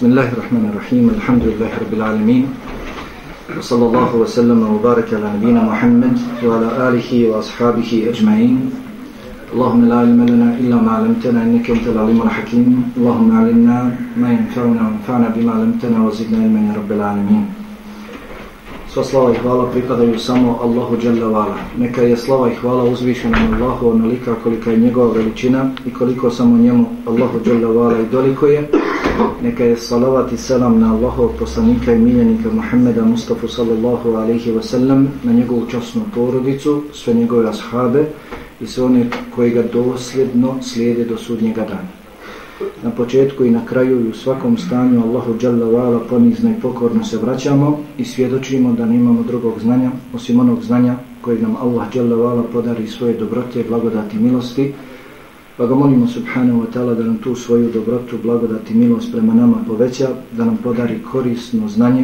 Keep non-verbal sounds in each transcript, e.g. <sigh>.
بسم الله الرحمن الرحيم الحمد لله رب العالمين وصلى الله وسلم وبارك على نبينا محمد وعلى آله وأصحابه أجمعين اللهم لا علم لنا إلا ما علمتنا إنك أنت العليم الحكيم اللهم علمنا ما ينفعنا وانفعنا بما علمتنا وزدنا علما يا رب العالمين Sva slava i hvala pripadaju samo Allahu Jalla Vala. Neka je slava i hvala uzvišenom Allahu onolika kolika je njegova veličina i koliko samo njemu Allahu Jalla Vala i doliko je. Neka je salavat i selam na Allahov poslanika i miljenika Muhammeda Mustafa sallallahu alaihi wa sallam, na njegovu časnu porodicu, sve njegove ashabe i sve one koji ga dosljedno slijede do sudnjega dana. Na početku i na kraju i u svakom stanju Allahu Jalla Vala ponizno i pokorno se vraćamo i svjedočimo da nemamo drugog znanja osim onog znanja kojeg nam Allah Jalla Vala podari svoje dobrote, blagodati milosti pa ga molimo subhanahu wa ta'ala da nam tu svoju dobrotu, blagodati milost prema nama poveća, da nam podari korisno znanje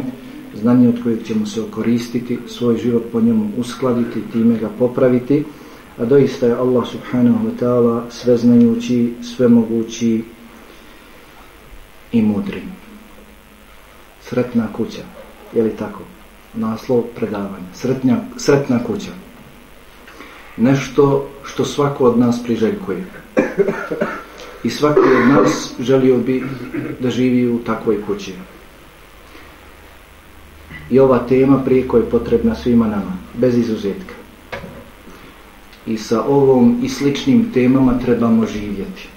znanje od kojeg ćemo se okoristiti, svoj život po njemu uskladiti, time ga popraviti a doista je Allah subhanahu wa ta'ala sveznajući, svemogući i mudri. Sretna kuća, je li tako? Naslov predavanja. Sretnja, sretna kuća. Nešto što svako od nas priželjkuje. I svaki od nas želio bi da živi u takvoj kući. I ova tema prijeko je potrebna svima nama, bez izuzetka. I sa ovom i sličnim temama trebamo živjeti.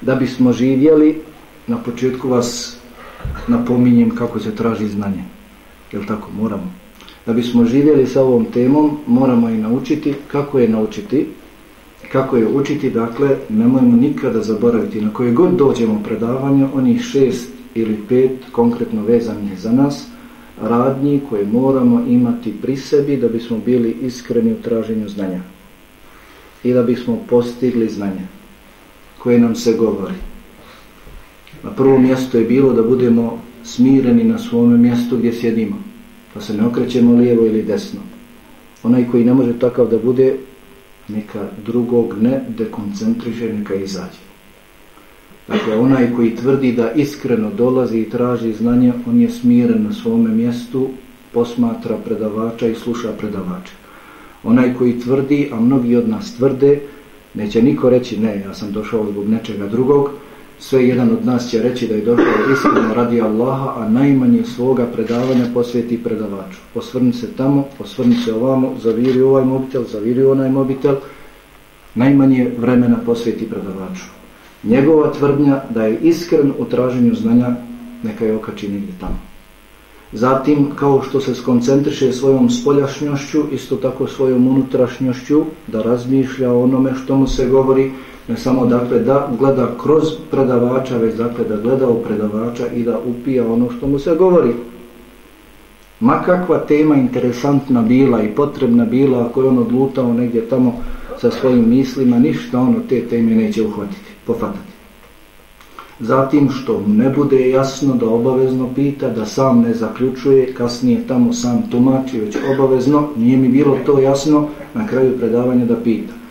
Da bismo živjeli, na početku vas napominjem kako se traži znanje. Jel tako? Moramo. Da bismo živjeli sa ovom temom, moramo i naučiti kako je naučiti, kako je učiti, dakle, nemojmo nikada zaboraviti na koje god dođemo predavanja, onih šest ili pet konkretno vezanih za nas, radnji koje moramo imati pri sebi da bismo bili iskreni u traženju znanja i da bismo postigli znanje koje nam se govori. Na prvom mjestu je bilo da budemo smireni na svome mjestu gdje sjedimo, pa se ne okrećemo lijevo ili desno. Onaj koji ne može takav da bude, neka drugog ne dekoncentriše, neka izađe. Dakle, onaj koji tvrdi da iskreno dolazi i traži znanje, on je smiren na svome mjestu, posmatra predavača i sluša predavača. Onaj koji tvrdi, a mnogi od nas tvrde, neće niko reći, ne, ja sam došao zbog nečega drugog, sve jedan od nas će reći da je došao iskreno radi Allaha, a najmanje svoga predavanja posveti predavaču. Osvrni se tamo, osvrni se ovamo, zaviri ovaj mobitel, zaviri onaj mobitel, najmanje vremena posveti predavaču. Njegova tvrdnja da je iskren u traženju znanja, neka je okači negdje tamo. Zatim, kao što se skoncentriše svojom spoljašnjošću, isto tako svojom unutrašnjošću, da razmišlja o onome što mu se govori, ne samo dakle da gleda kroz predavača, već dakle da gleda u predavača i da upija ono što mu se govori. Ma kakva tema interesantna bila i potrebna bila ako je on odlutao negdje tamo sa svojim mislima, ništa ono te teme neće uhvatiti, pofatati. Zatim što ne bude jasno da obavezno pita, da sam ne zaključuje, kasnije tamo sam tumači, već obavezno, nije mi bilo to jasno, na kraju predavanja da pita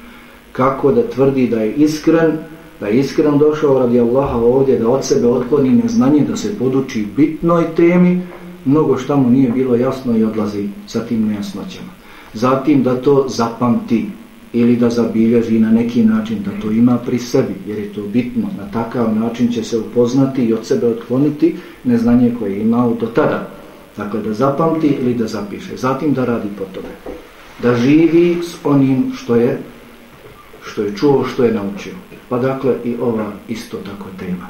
kako da tvrdi da je iskren, da je iskren došao radi Allaha ovdje, da od sebe otkloni neznanje, da se poduči bitnoj temi, mnogo šta mu nije bilo jasno i odlazi sa tim nejasnoćama. Zatim da to zapamti ili da zabilježi na neki način, da to ima pri sebi, jer je to bitno. Na takav način će se upoznati i od sebe otkloniti neznanje koje je imao do tada. Dakle, da zapamti ili da zapiše. Zatim da radi po tome. Da živi s onim što je što je čuo, što je naučio. Pa dakle i ova isto tako tema.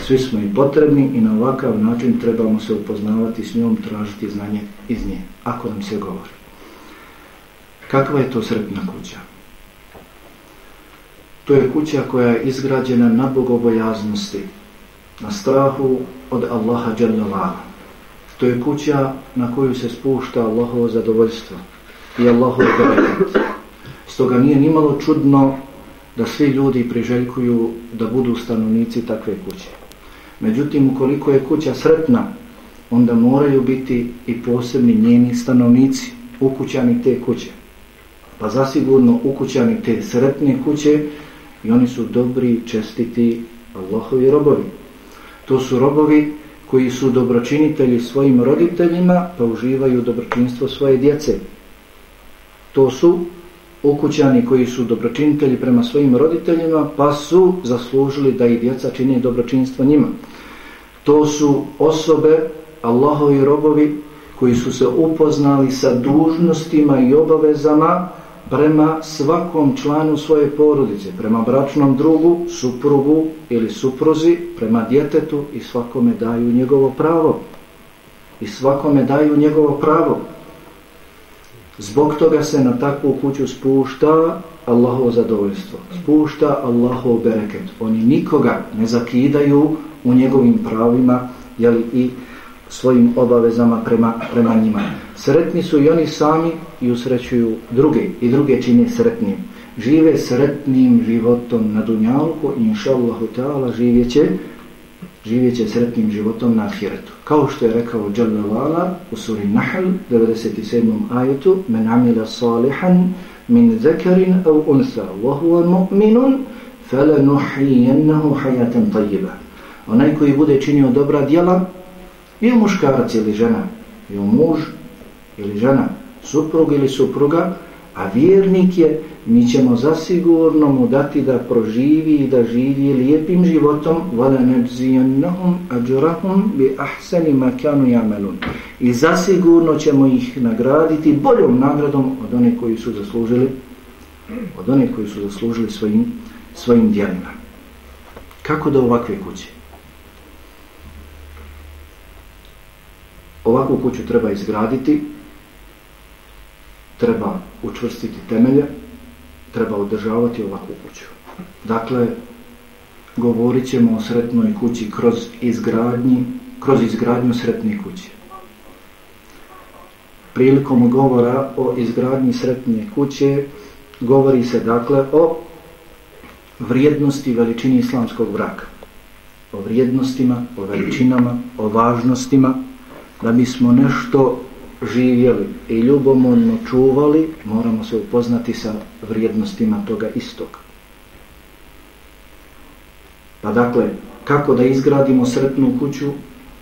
Svi smo i potrebni i na ovakav način trebamo se upoznavati s njom, tražiti znanje iz nje, ako nam se govori. Kakva je to sretna kuća? To je kuća koja je izgrađena na bogobojaznosti, na strahu od Allaha Đernovala. To je kuća na koju se spušta Allahovo zadovoljstvo i Allahovo berekat. Stoga nije nimalo čudno da svi ljudi priželjkuju da budu stanovnici takve kuće. Međutim, ukoliko je kuća sretna, onda moraju biti i posebni njeni stanovnici, ukućani te kuće. Pa zasigurno ukućani te sretne kuće i oni su dobri, čestiti Allahovi robovi. To su robovi koji su dobročinitelji svojim roditeljima pa uživaju dobročinstvo svoje djece. To su ukućani koji su dobročinitelji prema svojim roditeljima pa su zaslužili da i djeca čine dobročinstvo njima. To su osobe, Allahovi robovi koji su se upoznali sa dužnostima i obavezama prema svakom članu svoje porodice, prema bračnom drugu, suprugu ili supruzi, prema djetetu i svakome daju njegovo pravo. I svakome daju njegovo pravo. Zbog toga se na takvu kuću spušta Allahovo zadovoljstvo, spušta Allahov bereket. Oni nikoga ne zakidaju u njegovim pravima, jeli i svojim obavezama prema, prema njima. Sretni su i oni sami i usrećuju druge i druge čine sretnim. Žive sretnim životom na Dunjalku i inša Allahu ta'ala živjet će sretnim životom na Ahiretu. Kao što je rekao Jalla Vala u suri Nahl 97. ajetu Men amila salihan min zekarin au unsa wa huwa mu'minun falanuhijennahu hajaten tajiba. Onaj koji bude činio dobra djela ili muškarac ili žena, je muž ili žena, suprug ili supruga, a vjernik je, mi ćemo zasigurno mu dati da proživi i da živi lijepim životom vada nadzijannahum ađurahum bi ahsani makanu jamelun. I zasigurno ćemo ih nagraditi boljom nagradom od one koji su zaslužili od one koji su zaslužili svojim, svojim djelima. Kako do ovakve kuće? Ovakvu kuću treba izgraditi, treba učvrstiti temelje, treba održavati ovakvu kuću. Dakle, govorit ćemo o sretnoj kući kroz izgradnji, kroz izgradnju sretne kuće. Prilikom govora o izgradnji sretne kuće govori se dakle o vrijednosti veličini islamskog braka. O vrijednostima, o veličinama, o važnostima, da bismo nešto živjeli i ljubomorno čuvali, moramo se upoznati sa vrijednostima toga istog. Pa dakle, kako da izgradimo sretnu kuću,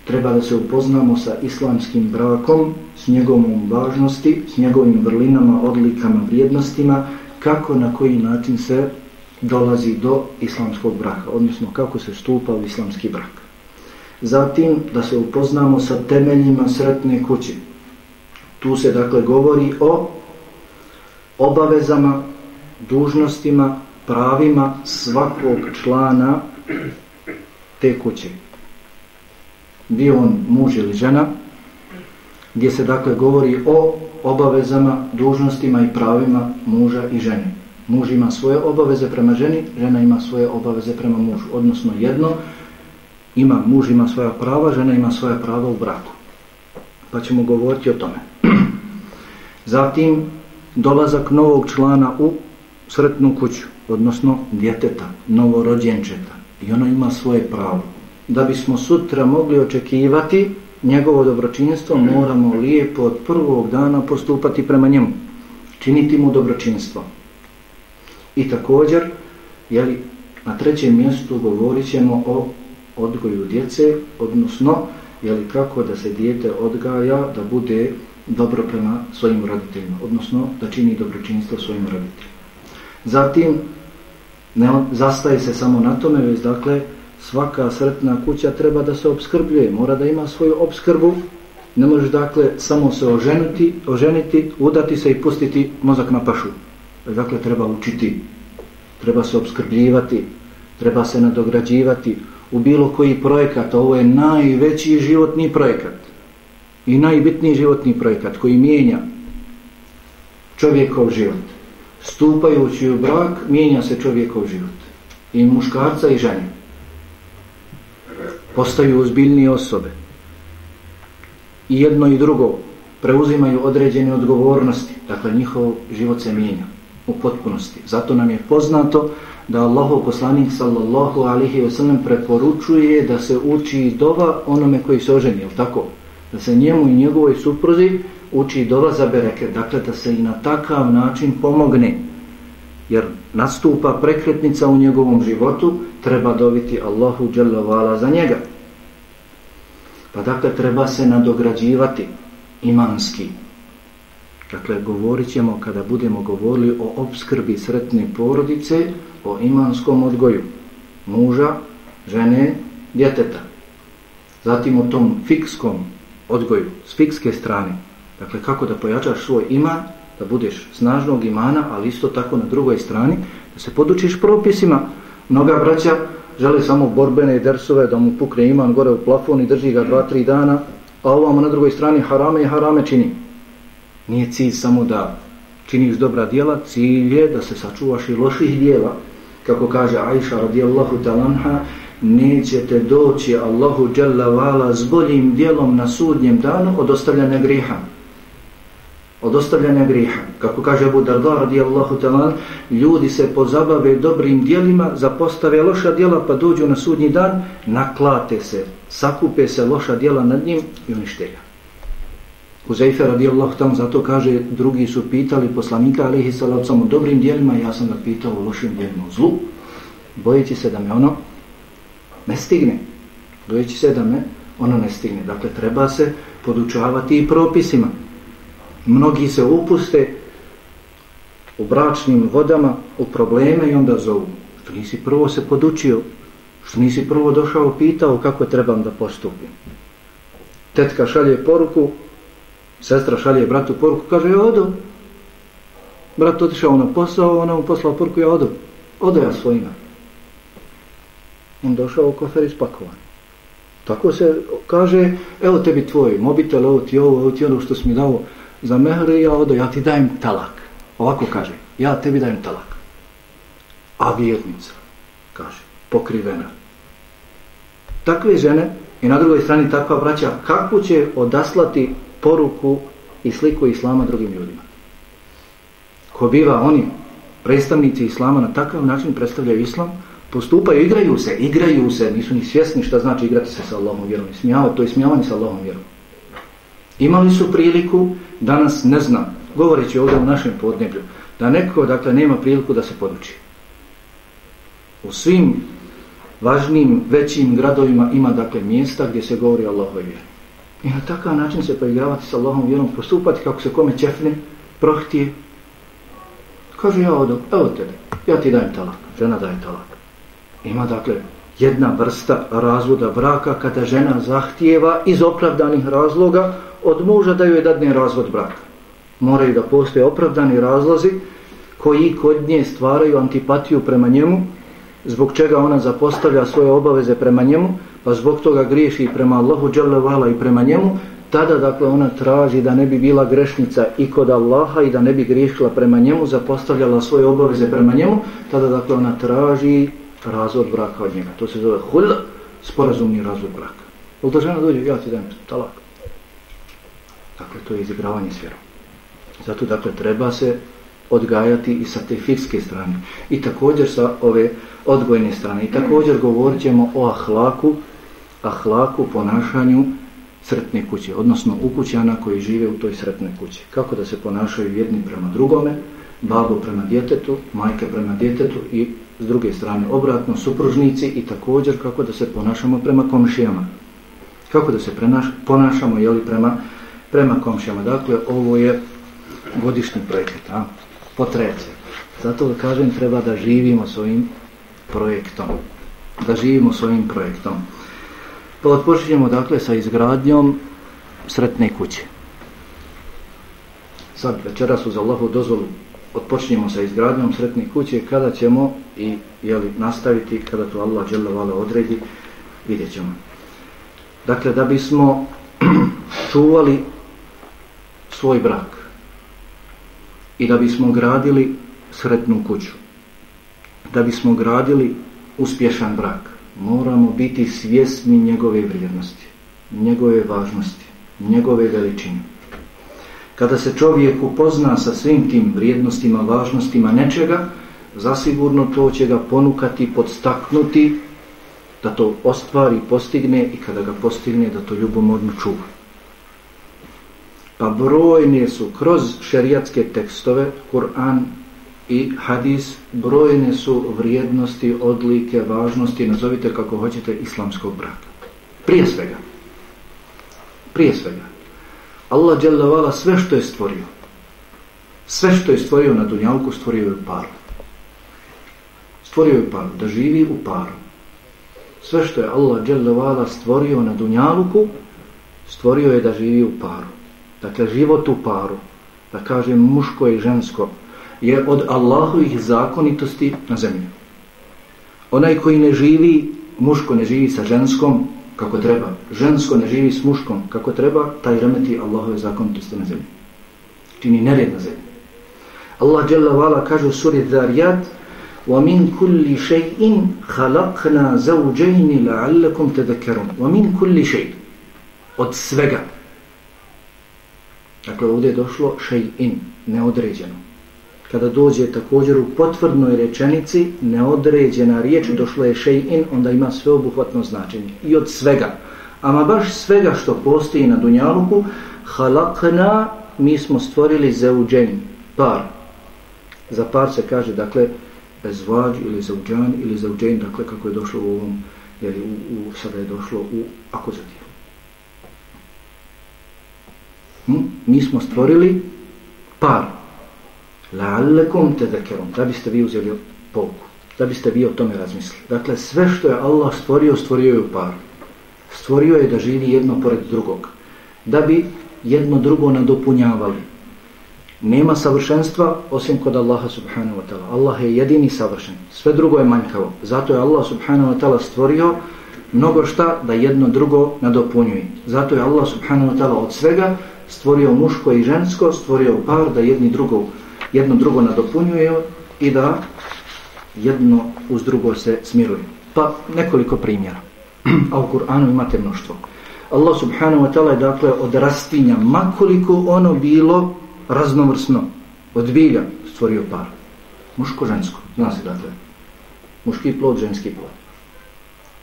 treba da se upoznamo sa islamskim brakom, s njegovom važnosti, s njegovim vrlinama, odlikama, vrijednostima, kako na koji način se dolazi do islamskog braka, odnosno kako se stupa u islamski brak. Zatim da se upoznamo sa temeljima sretne kuće. Tu se dakle govori o obavezama, dužnostima, pravima svakog člana te kuće. Bio on muž ili žena, gdje se dakle govori o obavezama, dužnostima i pravima muža i žene. Muž ima svoje obaveze prema ženi, žena ima svoje obaveze prema mužu. Odnosno jedno, ima, muž ima svoja prava, žena ima svoja prava u braku. Pa ćemo govoriti o tome. Zatim, dolazak novog člana u sretnu kuću, odnosno djeteta, novorođenčeta. I ono ima svoje pravo. Da bismo sutra mogli očekivati njegovo dobročinstvo, moramo lijepo od prvog dana postupati prema njemu. Činiti mu dobročinstvo. I također, jeli, na trećem mjestu govorit ćemo o odgoju djece, odnosno jeli, kako da se dijete odgaja da bude dobro prema svojim roditeljima, odnosno da čini dobročinstvo svojim roditeljima. Zatim, ne zastaje se samo na tome, već dakle, svaka sretna kuća treba da se obskrbljuje, mora da ima svoju obskrbu, ne može dakle samo se oženiti, oženiti, udati se i pustiti mozak na pašu. Dakle, treba učiti, treba se obskrbljivati, treba se nadograđivati, u bilo koji projekat, ovo je najveći životni projekat i najbitniji životni projekat koji mijenja čovjekov život. Stupajući u brak, mijenja se čovjekov život. I muškarca i žene. Postaju uzbiljnije osobe. I jedno i drugo preuzimaju određene odgovornosti. Dakle, njihov život se mijenja u potpunosti. Zato nam je poznato da Allahov poslanik sallallahu alihi wasallam preporučuje da se uči dova onome koji se oženi, je tako? Da se njemu i njegovoj supruzi uči dova za bereket, dakle da se i na takav način pomogne. Jer nastupa prekretnica u njegovom životu, treba dobiti Allahu dželovala za njega. Pa dakle treba se nadograđivati imanski. Dakle, govorit ćemo kada budemo govorili o obskrbi sretne porodice, o imanskom odgoju muža, žene, djeteta. Zatim o tom fikskom odgoju, s fikske strane. Dakle, kako da pojačaš svoj iman, da budeš snažnog imana, ali isto tako na drugoj strani, da se podučiš propisima. Mnoga braća žele samo borbene dersove, da mu pukne iman gore u plafon i drži ga dva, tri dana, a ovamo na drugoj strani harame i harame čini. Nije cilj samo da činiš dobra dijela, cilj je da se sačuvaš i loših dijela. Kako kaže Aisha radijallahu talanha, nećete doći Allahu dželle vala s boljim dijelom na sudnjem danu od ostavljanja griha od ostavljanja griha. Kako kaže Abu Darda radijallahu talan, ljudi se pozabave dobrim dijelima, zapostave loša dijela pa dođu na sudnji dan, naklate se, sakupe se loša dijela nad njim i unište ga. Huzeyfe radijallahu talan zato kaže, drugi su pitali poslanika alihi salacom o dobrim dijelima, ja sam ga pitao o lošim dijelima o zlu. Bojeći se da me ono ne stigne. Dojeći se da ona ono ne stigne. Dakle, treba se podučavati i propisima mnogi se upuste u bračnim vodama, u probleme i onda zovu. Što nisi prvo se podučio, što nisi prvo došao pitao kako trebam da postupim. Tetka šalje poruku, sestra šalje bratu poruku, kaže ja odo. Brat otišao na posao, ona mu poslao poruku, ja odo. Odo ja svojima. On došao u kofer ispakovan. Tako se kaže, evo tebi tvoj mobitel, evo ti ovo, evo ti ono što si mi dao, za mehre ja odo, ja ti dajem talak. Ovako kaže, ja tebi dajem talak. A vjernica, kaže, pokrivena. Takve žene i na drugoj strani takva braća, kako će odaslati poruku i sliku islama drugim ljudima? Ko biva oni, predstavnici islama, na takav način predstavljaju islam, postupaju, igraju se, igraju se, nisu ni svjesni šta znači igrati se sa Allahom vjerom. Smijavati, to je smijavanje sa Allahom vjerom. Imali su priliku, danas ne znam, govoreći ovdje u našem podneblju, da neko, dakle, nema priliku da se poduči. U svim važnim, većim gradovima ima, dakle, mjesta gdje se govori Allahove vjeru. I na takav način se poigravati sa Allahom vjerom, postupati kako se kome čefne, prohtije. Kaže, ja odo, evo tebe, ja ti dajem talak, žena daje talak. Ima, dakle, jedna vrsta razvoda braka kada žena zahtijeva iz opravdanih razloga od muža da joj dadne razvod braka. Moraju da postoje opravdani razlozi koji kod nje stvaraju antipatiju prema njemu, zbog čega ona zapostavlja svoje obaveze prema njemu, pa zbog toga griješi prema Allahu dželevala i prema njemu, tada dakle ona traži da ne bi bila grešnica i kod Allaha i da ne bi griješila prema njemu, zapostavljala svoje obaveze prema njemu, tada dakle ona traži razvod braka od njega. To se zove hul, sporazumni razvod braka. Ili da žena dođe, ja ti dajem talak. Dakle, to je izigravanje s vjerom. Zato, dakle, treba se odgajati i sa te fikske strane. I također sa ove odgojne strane. I također govorit ćemo o ahlaku, ahlaku, ponašanju sretne kuće, odnosno ukućana koji žive u toj sretnoj kući. Kako da se ponašaju jedni prema drugome, babo prema djetetu, majke prema djetetu i s druge strane obratno supružnici i također kako da se ponašamo prema komšijama. Kako da se prenaš, ponašamo jeli, prema prema komšijama. Dakle, ovo je godišnji projekat, a? po treće. Zato da kažem, treba da živimo svojim projektom. Da živimo svojim projektom. Pa odpočinjemo, dakle, sa izgradnjom sretne kuće. Sad, večera su za Allahu dozvolu odpočinjemo sa izgradnjom sretne kuće, kada ćemo i jeli, nastaviti, kada to Allah dželle odredi, vidjet ćemo. Dakle, da bismo <clears throat> čuvali svoj brak i da bismo gradili sretnu kuću da bismo gradili uspješan brak moramo biti svjesni njegove vrijednosti njegove važnosti njegove veličine kada se čovjek upozna sa svim tim vrijednostima važnostima nečega zasigurno to će ga ponukati podstaknuti da to ostvari postigne i kada ga postigne da to ljubomorno čuva Pa brojne su kroz šerijatske tekstove, Kur'an i hadis, brojne su vrijednosti, odlike, važnosti, nazovite kako hoćete, islamskog braka. Prije svega, Prije svega. Allah dželavala sve što je stvorio. Sve što je stvorio na dunjalku, stvorio je u paru. Stvorio je u paru, da živi u paru. Sve što je Allah dželavala stvorio na dunjalku, stvorio je da živi u paru. Dakle, život u paru, da kažem muško i žensko, je od Allahovih zakonitosti na zemlji. Onaj koji ne živi, muško ne živi sa ženskom kako treba, žensko ne živi s muškom kako treba, taj remeti Allahove zakonitosti na zemlji. Čini nered na zemlji. Allah Jalla Vala kaže u suri Dharijat وَمِنْ كُلِّ شَيْءٍ خَلَقْنَا زَوْجَيْنِ لَعَلَّكُمْ Wa وَمِنْ كُلِّ شَيْءٍ Od svega. Dakle, ovdje je došlo shay'in, neodređeno kada dođe također u potvrdnoj rečenici neodređena riječ, došlo je še'in, onda ima sveobuhvatno značenje. I od svega. Ama baš svega što postoji na Dunjaluku, halakna, mi smo stvorili zeuđen, par. Za par se kaže, dakle, bezvađ ili zeuđan ili zeuđen, dakle, kako je došlo u ovom, jer u, u, sada je došlo u akuzativu. Hm? Mi smo stvorili par la'allakum tadhakkarun. Da biste vi uzeli pouku. Da biste vi o tome razmislili. Dakle sve što je Allah stvorio stvorio je u paru. Stvorio je da živi jedno pored drugog. Da bi jedno drugo nadopunjavali. Nema savršenstva osim kod Allaha subhanahu wa ta'ala. Allah je jedini savršen. Sve drugo je manjkavo. Zato je Allah subhanahu wa ta'ala stvorio mnogo šta da jedno drugo nadopunjuje. Zato je Allah subhanahu wa ta'ala od svega stvorio muško i žensko stvorio par da jedni drugog jedno drugo nadopunjuje i da jedno uz drugo se smiruje. Pa nekoliko primjera. A u Kur'anu imate mnoštvo. Allah subhanahu wa ta'ala je dakle od rastinja, makoliko ono bilo raznovrsno, od bilja stvorio par. Muško-žensko, zna se dakle. Muški plod, ženski plod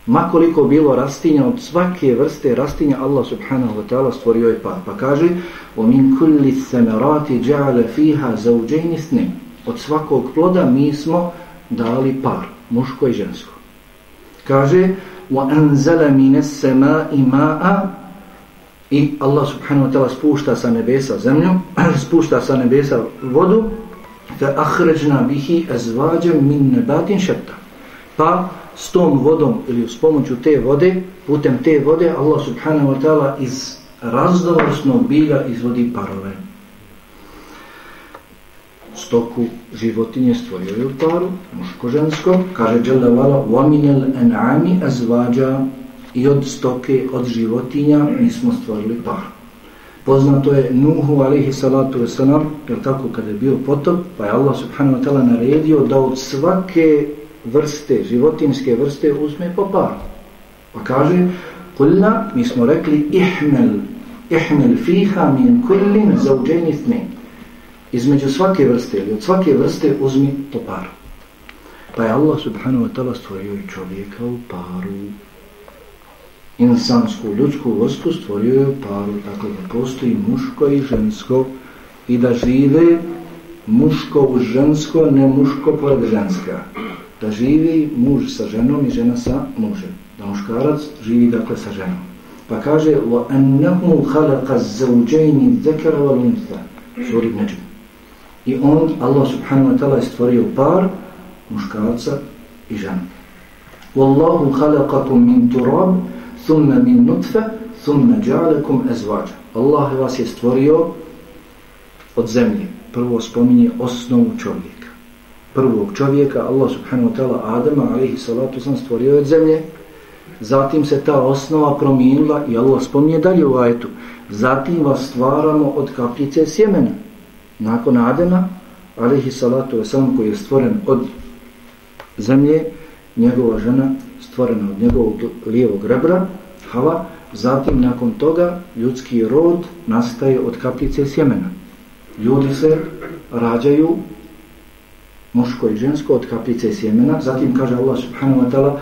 makoliko bilo rastinja od svake vrste rastinja Allah subhanahu wa ta'ala stvorio je par pa kaže وَمِنْ كُلِّ الثَّمَرَاتِ جَعَلَ فِيهَا زَوْجَيْنِ سْنِمْ od svakog ploda mi smo dali par muško i žensko kaže وَأَنْزَلَ مِنَ السَّمَاءِ مَاءَ i Allah subhanahu wa ta'ala spušta sa nebesa zemlju <clears throat> spušta sa nebesa vodu فَأَخْرَجْنَا بِهِ أَزْوَاجًا مِنْ نَبَاتٍ شَتَّ pa s tom vodom ili s pomoću te vode, putem te vode, Allah subhanahu wa ta'ala iz razdovrstnog bilja izvodi parove. Stoku životinje stvorio je u paru, muško-žensko, kaže Jalla Vala, وَمِنَ الْأَنْعَامِ أَزْوَاđَ i od stoke, od životinja, mi smo stvorili par. Poznato je Nuhu alaihi salatu wasalam, jer tako kada je bio potop, pa je Allah subhanahu wa ta'ala naredio da od svake vrste, životinske vrste uzme po par. Pa kaže, kulna, mi smo rekli, ihmel, ihmel fiha min kullin zauđeni thne. Između svake vrste ili od svake vrste uzmi po par. Pa je Allah subhanahu wa ta'ala stvorio i čovjeka u paru. Insansku, ljudsku vrstu stvorio je u paru. Tako da postoji muško i žensko i da žive muško u žensko, ne muško pored ženska da živi muž sa ženom i žena sa mužem. Da muškarac živi dakle sa ženom. Pa kaže وَأَنَّهُ خَلَقَ الزَّوْجَيْنِ ذَكَرَ وَلُنْثَ Suri Neđu. I on, Allah subhanahu wa ta'ala, je stvorio par muškarca i žena. وَاللَّهُ خَلَقَكُمْ مِنْ تُرَابِ ثُمَّ مِنْ نُطْفَ ثُمَّ جَعَلَكُمْ أَزْوَاجَ Allah vas je stvorio od zemlje. Prvo spominje osnovu čovjeka prvog čovjeka, Allah subhanahu wa ta'ala Adama, alaihi salatu sam stvorio od zemlje, zatim se ta osnova promijenila i Allah spominje dalje u ajetu, zatim vas stvaramo od kapljice sjemena. Nakon Adama, alaihi salatu sam koji je stvoren od zemlje, njegova žena stvorena od njegovog lijevog rebra, Hava, zatim nakon toga ljudski rod nastaje od kapljice sjemena. Ljudi se rađaju muško i žensko od kaplice sjemena, zatim kaže Allah subhanahu wa ta'ala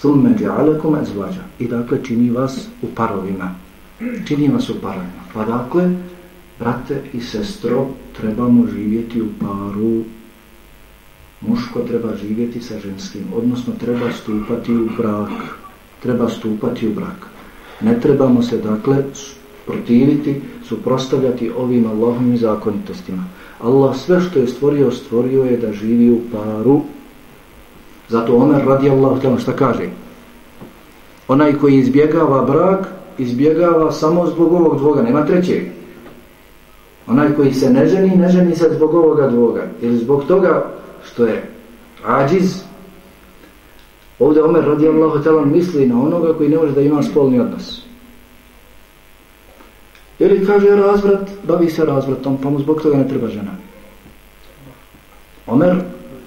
thumme ja'alakum azvaja i dakle čini vas u parovima. Čini vas u parovima. Pa dakle brate i sestro trebamo živjeti u paru. Muško treba živjeti sa ženskim odnosno treba stupati u brak. Treba stupati u brak. Ne trebamo se dakle protiviti, suprostavljati ovim Allahovim zakonitostima. Allah sve što je stvorio, stvorio je da živi u paru. Zato Omer radi Allah tamo šta kaže? Onaj koji izbjegava brak, izbjegava samo zbog ovog dvoga, nema trećeg. Onaj koji se ne ženi, ne ženi se zbog ovoga dvoga. Ili zbog toga što je ađiz. Ovdje Omer radi Allah misli na onoga koji ne može da ima spolni odnos. Ili kaže razvrat, bavi se razvratom, pa mu zbog toga ne treba žena. Omer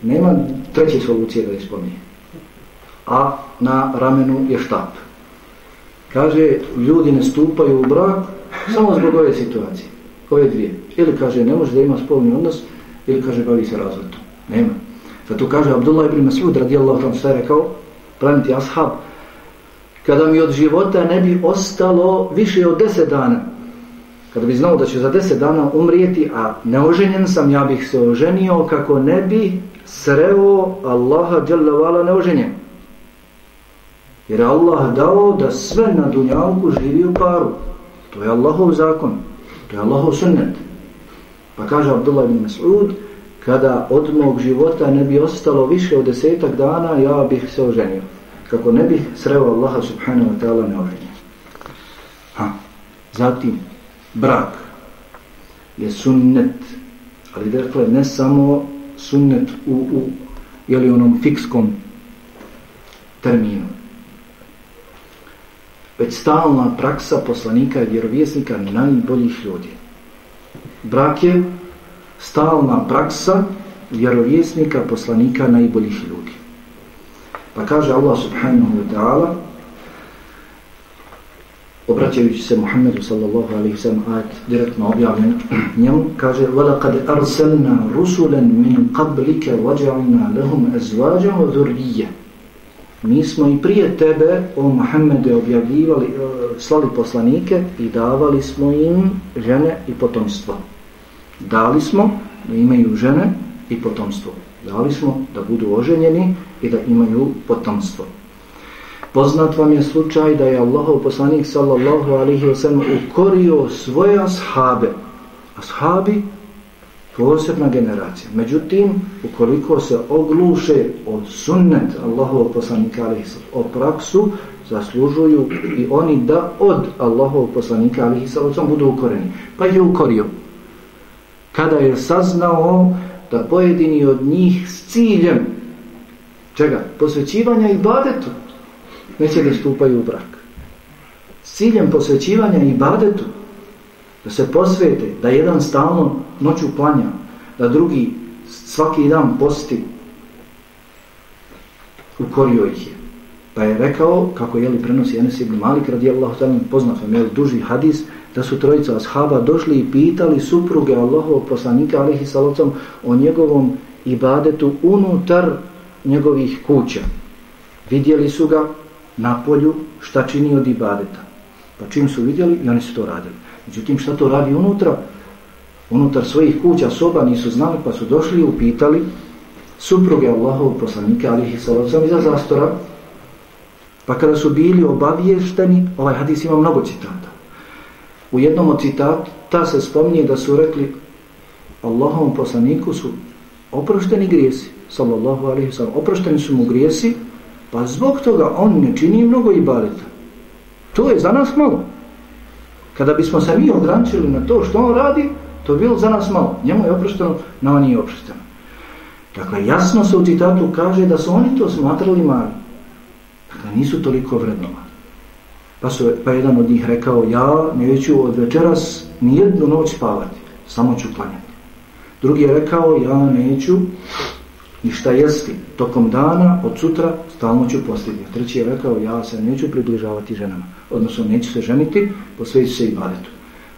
nema treće solucije da je spominje. A na ramenu je štap. Kaže, ljudi ne stupaju u brak samo zbog ove situacije. Ove dvije. Ili kaže, ne može da ima spolni odnos, ili kaže, bavi se razvratom. Nema. Zato kaže, Abdullah ibn Masud radijallahu tam sve rekao, praviti ashab, kada mi od života ne bi ostalo više od deset dana, Kad bi znao da će za deset dana umrijeti, a neoženjen sam, ja bih se oženio kako ne bi sreo Allaha djelavala neoženjen. Jer Allah dao da sve na dunjalku živi u paru. To je Allahov zakon. To je Allahov sunnet. Pa kaže Abdullah ibn Mas'ud, kada od mog života ne bi ostalo više od desetak dana, ja bih se oženio. Kako ne bih sreo Allaha subhanahu wa ta'ala neoženjen. Ha. Zatim, brak je sunnet ali dakle ne samo sunnet u, u jeli onom fikskom terminu već stalna praksa poslanika i vjerovjesnika najboljih ljudi. Brak je stalna praksa vjerovjesnika poslanika najboljih ljudi. Pa kaže Allah subhanahu wa ta'ala obraćajući se Muhammedu sallallahu alaihi sallam ajat direktno objavljen njemu kaže وَلَقَدْ أَرْسَلْنَا رُسُلًا مِنْ قَبْلِكَ وَجَعْنَا لَهُمْ أَزْوَاجًا وَذُرِّيَّ Mi smo i prije tebe, o Muhammede, objavljivali, e, slali poslanike i davali smo im žene i potomstvo. Dali smo da imaju žene i potomstvo. Dali smo da budu oženjeni i da imaju potomstvo. Poznat vam je slučaj da je Allahov poslanik sallallahu alaihi wasallam ukorio svoje ashabe. Ashabi, posebna generacija. Međutim, ukoliko se ogluše od sunnet Allahov poslanika alihi sallam, o praksu, zaslužuju i oni da od Allahov poslanika alihi sallam budu ukoreni. Pa je ukorio. Kada je saznao da pojedini od njih s ciljem čega? Posvećivanja i badetu neće da stupaju u brak. S ciljem posvećivanja i badetu, da se posvete, da jedan stalno noću planja, da drugi svaki dan posti, ukorio ih je. Pa je rekao, kako je li prenosi Enes ibn Malik radijallahu ta'ala poznat vam je duži hadis, da su trojica ashaba došli i pitali supruge Allahovog poslanika alihi salocom o njegovom ibadetu unutar njegovih kuća. Vidjeli su ga na polju šta čini od ibadeta. Pa čim su vidjeli i oni su to radili. Međutim šta to radi unutra? Unutar svojih kuća, soba nisu znali pa su došli i upitali supruge Allahov poslanika alihi salavcam iza zastora. Pa kada su bili obaviješteni, ovaj hadis ima mnogo citata. U jednom od citata se spominje da su rekli Allahovom poslaniku su oprošteni grijesi, sallallahu alihi sallam, oprošteni su mu grijesi, Pa zbog toga on ne čini mnogo ibadeta. To je za nas malo. Kada bismo se mi ograničili na to što on radi, to je bilo za nas malo. Njemu je oprošteno, na on nije oprošteno. Dakle, jasno se u citatu kaže da su oni to smatrali mali. Dakle, nisu toliko vrednovani. Pa, su, pa jedan od njih rekao, ja neću od večeras nijednu noć spavati, samo ću klanjati. Drugi je rekao, ja neću i šta jesti tokom dana, od sutra, stalno ću postiti. Treći je rekao, ja se neću približavati ženama, odnosno neću se ženiti, posveći se i badetu.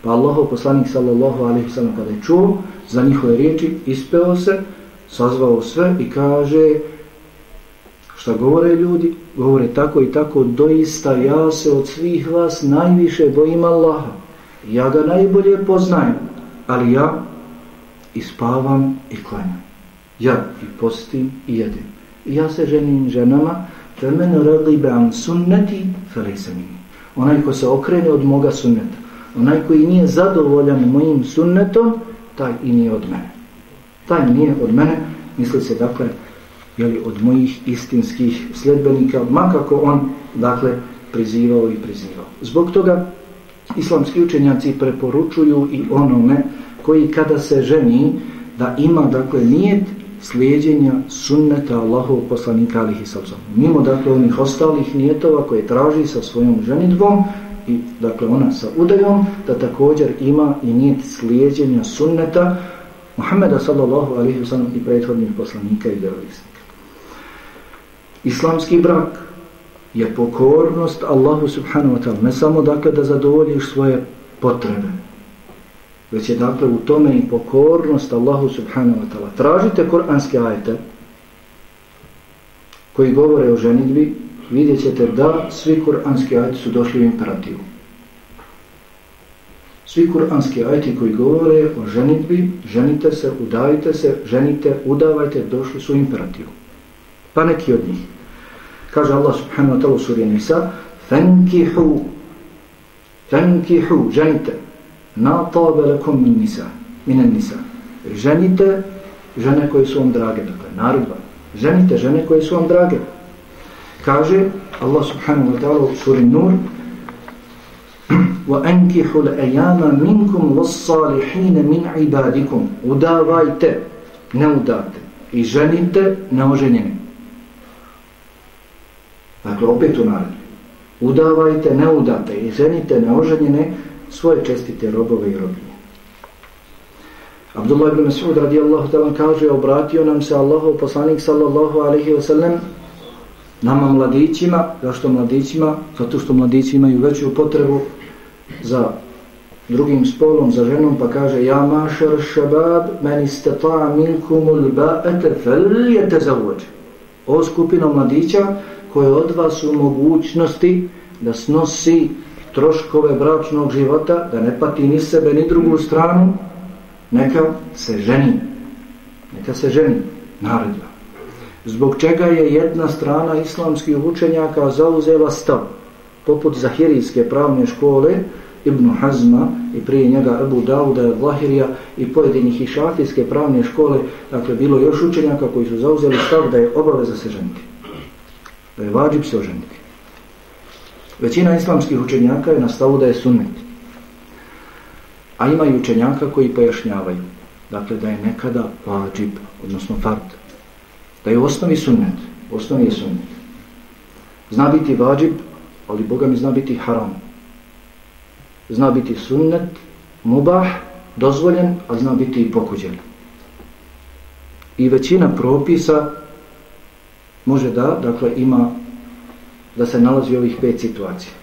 Pa Allahov poslanik sallallahu alaihi sallam kada je čuo za njihove riječi, ispeo se, sazvao sve i kaže šta govore ljudi, govore tako i tako, doista ja se od svih vas najviše bojim Allaha. Ja ga najbolje poznajem, ali ja ispavam i klanjam ja i postim i jedim. I ja se ženim ženama, femen radibe an sunneti felise. Onaj ko se okrene od moga sunneta. onaj koji nije zadovoljan mojim sunnetom, taj i nije od mene. Taj nije od mene, misli se dakle, jeli, od mojih istinskih sljedbenika, makako on, dakle, prizivao i prizivao. Zbog toga islamski učenjaci preporučuju i onome koji kada se ženi da ima dakle nijet slijedjenja sunneta Allahov poslanika alihi sallam. Mimo dakle onih ostalih nijetova koje traži sa svojom ženitvom i dakle ona sa udajom da također ima i nijet slijedjenja sunneta Muhammeda sallallahu alihi sallam i prethodnih poslanika i vjerovisnika. Islamski brak je pokornost Allahu subhanahu wa ta'ala. Ne samo dakle da zadovoljiš svoje potrebe, već je dakle u tome i pokornost Allahu subhanahu wa ta'ala. Tražite koranske ajete koji govore o ženitbi, vidjet ćete da svi koranski ajeti su došli u imperativu. Svi kuranski ajeti koji govore o ženitbi, ženite se, udavite se, ženite, udavajte, došli su imperativu. Pa neki od njih. Kaže Allah subhanahu wa ta'ala u suri Nisa Fankihu Fankihu Ženite Na tabe lakum min nisa Minen nisa Ženite žene koje su vam drage Dakle, narodba Ženite žene koje su vam drage Kaže Allah subhanahu wa ta'ala u suri Nur وَأَنْكِحُ الْأَيَامَ مِنْكُمْ وَالصَّالِحِينَ مِنْ عِبَادِكُمْ Udavajte, ne udate I ženite neoženjene Dakle, opet u naredbi. Udavajte, ne udate i ženite neoženjene svoje čestite robove i robinje. Abdullah ibn Mas'ud radijallahu ta'ala kaže, obratio nam se Allahov poslanik sallallahu alaihi wa sallam nama mladićima, zašto mladićima? Zato što mladići imaju veću potrebu za drugim spolom, za ženom, pa kaže Ja mašar šabab, meni stata minkumul ba'ete fel je te. O skupino mladića, koje od vas u mogućnosti da snosi troškove bračnog života, da ne pati ni sebe ni drugu stranu, neka se ženi. Neka se ženi. Naredba. Zbog čega je jedna strana islamskih učenjaka zauzela stav, poput Zahirijske pravne škole, Ibn Hazma i prije njega Abu Dauda, Vlahirija i pojedinih išafijske pravne škole, dakle bilo još učenjaka koji su zauzeli stav da je obaveza se ženiti da je vađib se oženiti. Većina islamskih učenjaka je na stavu da je sunnet. A ima i učenjaka koji pojašnjavaju. Dakle, da je nekada vađib, odnosno fard. Da je u osnovi sunnet. U osnovi je sunnet. Zna biti vađib, ali Boga mi zna biti haram. Zna biti sunnet, mubah, dozvoljen, a zna biti i pokuđen. I većina propisa može da, dakle, ima da se nalazi ovih pet situacija.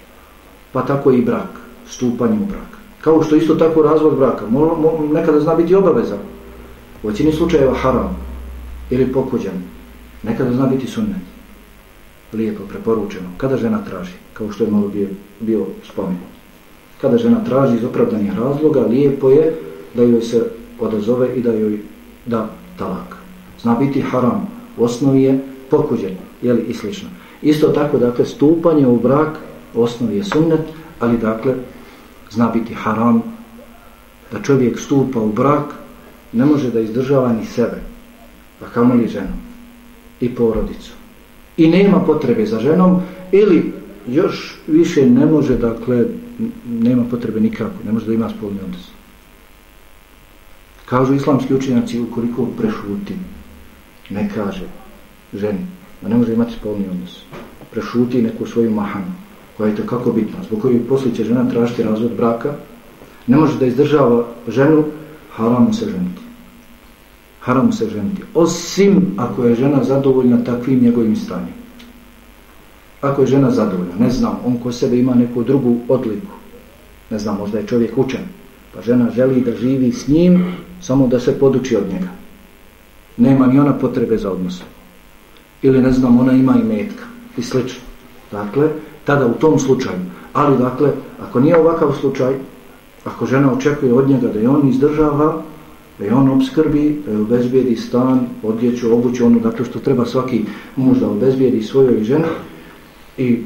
Pa tako i brak, stupanje u brak. Kao što isto tako razvod braka, mo, mo, nekada zna biti obavezan. U većini slučajeva haram ili pokuđan. Nekada zna biti sunnet. Lijepo, preporučeno. Kada žena traži, kao što je malo bio, bio spomenut. Kada žena traži iz opravdanih razloga, lijepo je da joj se odazove i da joj da talak. Zna biti haram. U osnovi je pokuđen, jeli, i slično. Isto tako, dakle, stupanje u brak, osnovi je sunnet, ali, dakle, zna biti haram, da čovjek stupa u brak, ne može da izdržava ni sebe, pa kamo li ženu i porodicu. I nema potrebe za ženom, ili još više ne može, dakle, nema potrebe nikako, ne može da ima spolni odnos. Kažu islamski učenjaci, ukoliko prešuti, ne kaže, ženi, da ne može imati spolni odnos, prešuti neku svoju mahanu, koja je to kako bitna, zbog koju poslije će žena tražiti razvod braka, ne može da izdržava ženu, haram se ženiti. Haram se ženiti. Osim ako je žena zadovoljna takvim njegovim stanjem. Ako je žena zadovoljna, ne znam, on ko sebe ima neku drugu odliku, ne znam, možda je čovjek učen, pa žena želi da živi s njim, samo da se poduči od njega. Nema ni ona potrebe za odnosom ili ne znam, ona ima i metka i slično. Dakle, tada u tom slučaju. Ali, dakle, ako nije ovakav slučaj, ako žena očekuje od njega da je on izdržava, da je on obskrbi, da je obezbijedi stan, odjeću, obuću, ono, dakle, što treba svaki muž da obezbijedi svojoj ženi i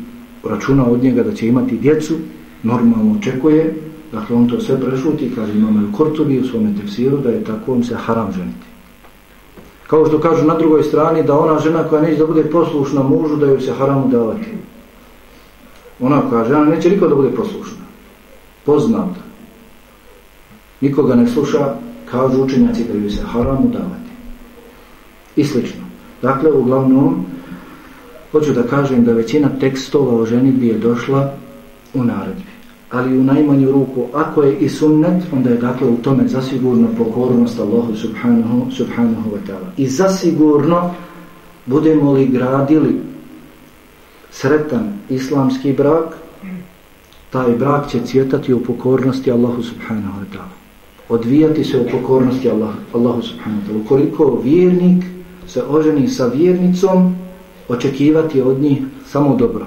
računa od njega da će imati djecu, normalno očekuje, Dakle, on to sve prešuti, kaže imamo u Kortubi u svome tefsiru, da je tako on se haram ženiti. Kao što kažu na drugoj strani, da ona žena koja neće da bude poslušna mužu, da joj se haramu davati. Ona kaže, ona neće niko da bude poslušna. Poznata. Nikoga ne sluša, kažu učenjaci da joj se haramu davati. I slično. Dakle, uglavnom, hoću da kažem da većina tekstova o ženitbi je došla u naredbi ali u najmanju ruku, ako je i sunnet, onda je dakle u tome zasigurno pokornost Allahu subhanahu, subhanahu wa ta'ala. I zasigurno budemo li gradili sretan islamski brak, taj brak će cvjetati u pokornosti Allahu subhanahu wa ta'ala. Odvijati se u pokornosti Allah, Allahu subhanahu wa ta'ala. Ukoliko vjernik se oženi sa vjernicom, očekivati od njih samo dobro.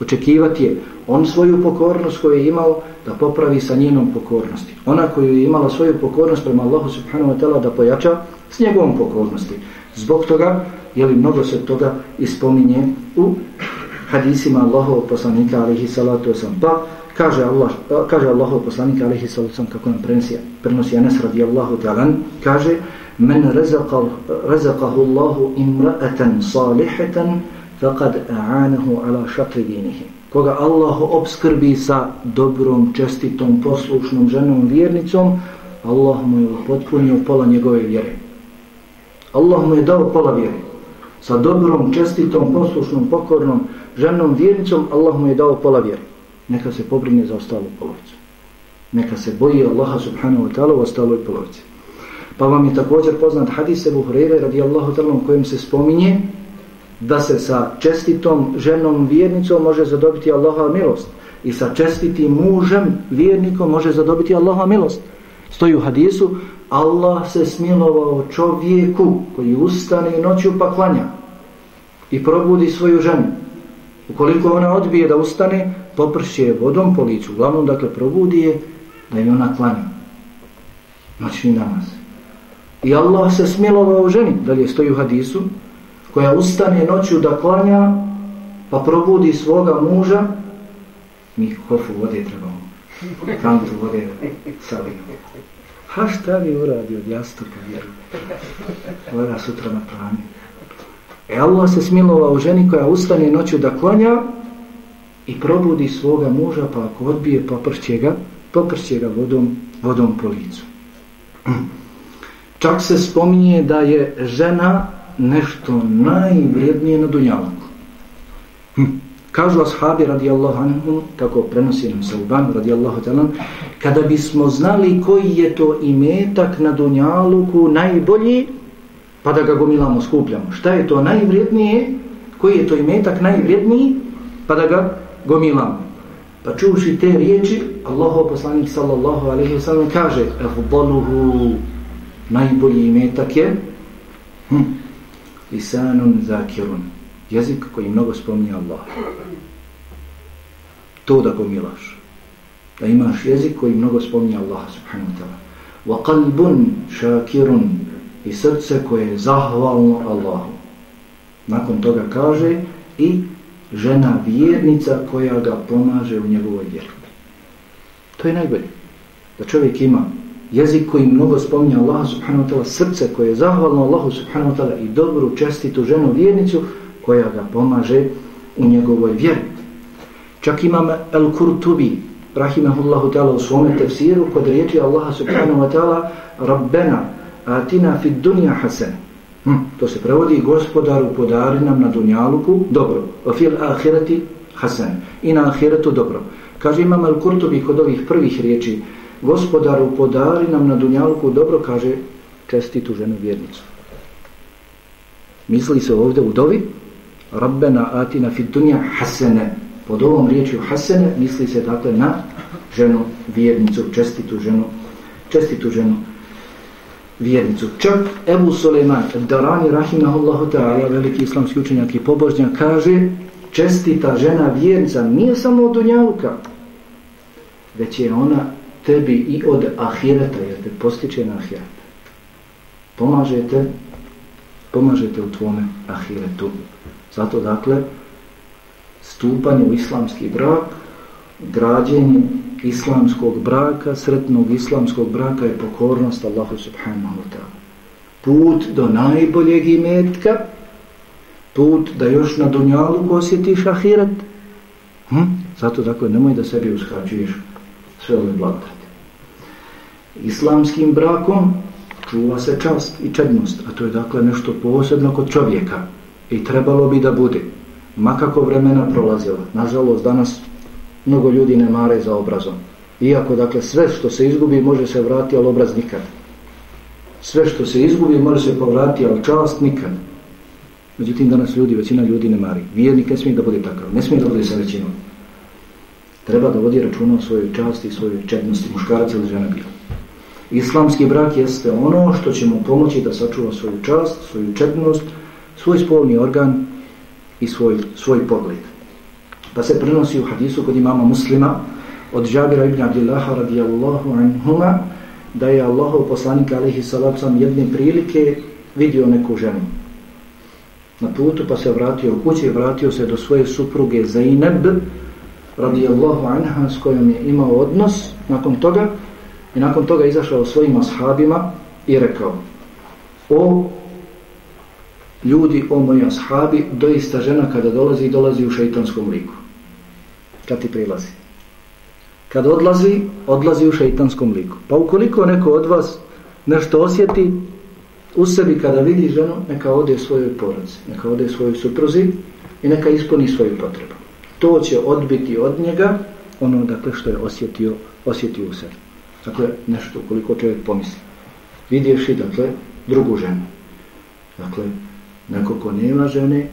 Očekivati je on svoju pokornost koju je imao da popravi sa njenom pokornosti. Ona koju je imala svoju pokornost prema Allahu subhanahu wa ta'ala da pojača s njegovom pokornosti. Zbog toga, je li mnogo se toga ispominje u hadisima Allahovog poslanika alihi salatu wasalam. Pa kaže Allah, pa kaže Allahov poslanika alihi salatu wasalam kako nam prenosi, prenosi Anas radijallahu ta'alan, kaže men razaqahu Allahu imra'atan salihatan faqad a'anahu ala šatri dinihi. Koga Allah obskrbi sa dobrom, čestitom, poslušnom ženom, vjernicom, Allah mu je potpunio pola njegove vjere. Allah mu je dao pola vjere. Sa dobrom, čestitom, poslušnom, pokornom ženom, vjernicom, Allah mu je dao pola vjere. Neka se pobrine za ostalu polovicu. Neka se boji Allaha subhanahu wa ta'ala u ostaloj polovici. Pa vam je također poznat hadis Ebu Hureyre radijallahu ta'ala u kojem se spominje da se sa čestitom ženom vjernicom može zadobiti Allaha milost i sa čestitim mužem vjernikom može zadobiti Allaha milost. Stoji u hadisu Allah se smilovao čovjeku koji ustane noću pa klanja i probudi svoju ženu. Ukoliko ona odbije da ustane, poprši je vodom po licu. Uglavnom, dakle, probudi je da je ona klanja. Noćni namaz. I Allah se smilovao ženi, dalje stoji u hadisu, koja ustane noću da klanja pa probudi svoga muža mi kofu vode trebamo kantu vode salimo ha šta mi uradi od jastuka, vjeru? Ona sutra na plani. E Allah se smilovao ženi koja ustane noću da klanja i probudi svoga muža pa ako odbije popršće ga popršće ga vodom, vodom po licu. <clears throat> Čak se spominje da je žena nešto najvrednije na dunjaluku. Hm. Kažu ashabi radijallahu anhu, tako prenosi nam se uban radijallahu talan, kada bismo znali koji je to imetak na dunjaluku najbolji, pa da ga gomilamo, skupljamo. Šta je to najvrijednije? Koji je to imetak najvrijedniji? Pa da ga gomilamo. Pa čuši te riječi, Allahov poslanik sallallahu alaihi wa sallam kaže, Efdaluhu, najbolji imetak je, hm, lisanun zakirun. Jezik koji mnogo spominje Allah. To da gomilaš da imaš jezik koji mnogo spominje Allah subhanahu wa ta'ala. Wa qalbun shakirun. I srce koje je zahvalno Allahu. Nakon toga kaže i žena vjernica koja ga pomaže u njegovoj vjeri to je najbolje. Da čovjek ima jezik koji mnogo spominje Allah subhanahu wa ta'ala, srce koje je zahvalno Allahu subhanahu wa ta'ala i dobru, čestitu ženu vjernicu koja ga pomaže u njegovoj vjeri. Čak imam El-Kurtubi, rahimahullahu ta'ala u svome tefsiru, kod riječi Allaha subhanahu wa ta'ala, Rabbena, atina fid dunja hasen. Hm, to se prevodi, gospodaru podari nam na dunjaluku dobro, o fil ahireti hasen. I na ahiretu dobro. Kaže imam El-Kurtubi kod ovih prvih riječi, gospodaru podari nam na dunjalku dobro kaže čestitu ženu vjernicu. Misli se ovdje u dovi rabbena atina fi dunja hasene. Pod ovom riječju hasene misli se dakle na ženu vjernicu čestitu ženu čestitu ženu vjernicu. Čak Ebu Suleiman Darani Rahimahullahu ta'ala veliki islamski učenjak i pobožnjak kaže čestita žena vjernica nije samo od dunjalka već je ona tebi i od ahireta, jer te postiče na ahiret. Pomažete, pomažete u tvome ahiretu. Zato, dakle, stupanje u islamski brak, građenje islamskog braka, sretnog islamskog braka je pokornost Allahu subhanahu wa ta'ala. Put do najboljeg imetka, put da još na dunjalu osjetiš ahiret. Hm? Zato dakle, nemoj da sebi uskraćuješ sve ove blagodati. Islamskim brakom čuva se čast i čednost, a to je dakle nešto posebno kod čovjeka i trebalo bi da bude. Makako vremena prolazila. Nažalost, danas mnogo ljudi ne mare za obrazom. Iako, dakle, sve što se izgubi može se vratiti, ali obraz nikad. Sve što se izgubi može se povratiti, ali čast nikad. Međutim, danas ljudi, većina ljudi ne mari. Vijednik ne smije da bude takav. Ne smije da bude sa većinom. Treba da vodi računa o svojoj časti i svojoj četnosti, muškarac ili žena bila. Islamski brak jeste ono što će mu pomoći da sačuva svoju čast, svoju četnost, svoj spolni organ i svoj, svoj pogled. Pa se prenosi u hadisu kod imama muslima od Žabira ibn Abdillaha radijallahu anhuma da je Allahov poslanik alaihi salacom jedne prilike vidio neku ženu na putu pa se vratio u kući vratio se do svoje supruge Zainab radijallahu anha s kojom je imao odnos nakon toga i nakon toga izašao svojim ashabima i rekao o ljudi, o moji ashabi doista žena kada dolazi, dolazi u šeitanskom liku. Kad ti prilazi. Kad odlazi, odlazi u šeitanskom liku. Pa ukoliko neko od vas nešto osjeti u sebi kada vidi ženu, neka ode svojoj porodci, neka ode svojoj supruzi i neka ispuni svoju potrebu. To će odbiti od njega ono dakle što je osjetio, osjetio u sebi. Dakle, nešto koliko čovjek pomisli. Vidješ i dakle drugu ženu. Dakle, neko ko nema žene,